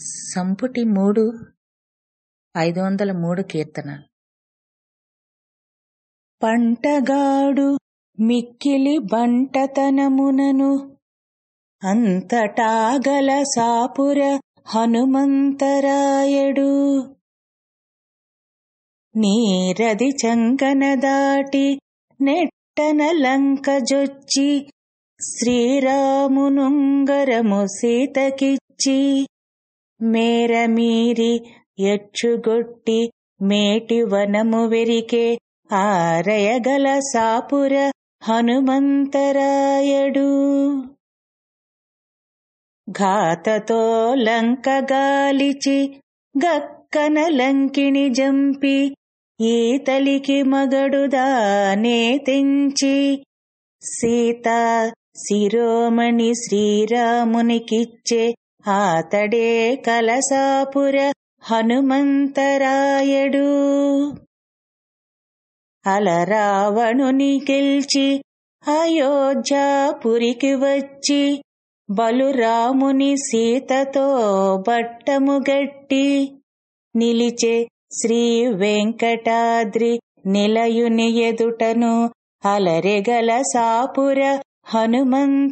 సంపుటి మూడు ఐదు వందల మూడు కీర్తన పంటగాడు మిక్కిలి బంటతనమునను అంతటాగల సాపుర హనుమంతరాయడు. నీరది చంకన దాటి నెట్టన లంక జొచ్చి శ్రీరామునుంగరము సీతకిచ్చి మేరమీరి ఎచ్చుగొట్టి మేటి వనము వెరికే ఆరయగల సాపుర హనుమంతరాయడు. ఘాతతో లంక గాలిచి గక్కన లంకిణి జంపి ఈతలికి మగడుదానే తెంచి సీత శిరోమణి శ్రీరామునికిచ్చే ఆతడే కలసాపుర హనుమంతరాయడు. అలరావణుని గెల్చి అయోధ్యాపురికి వచ్చి బలురాముని సీతతో బట్టము గట్టి నిలిచే శ్రీ వెంకటాద్రి నిలయుని ఎదుటను అలరెగల సాపుర హనుమంతరాయడు.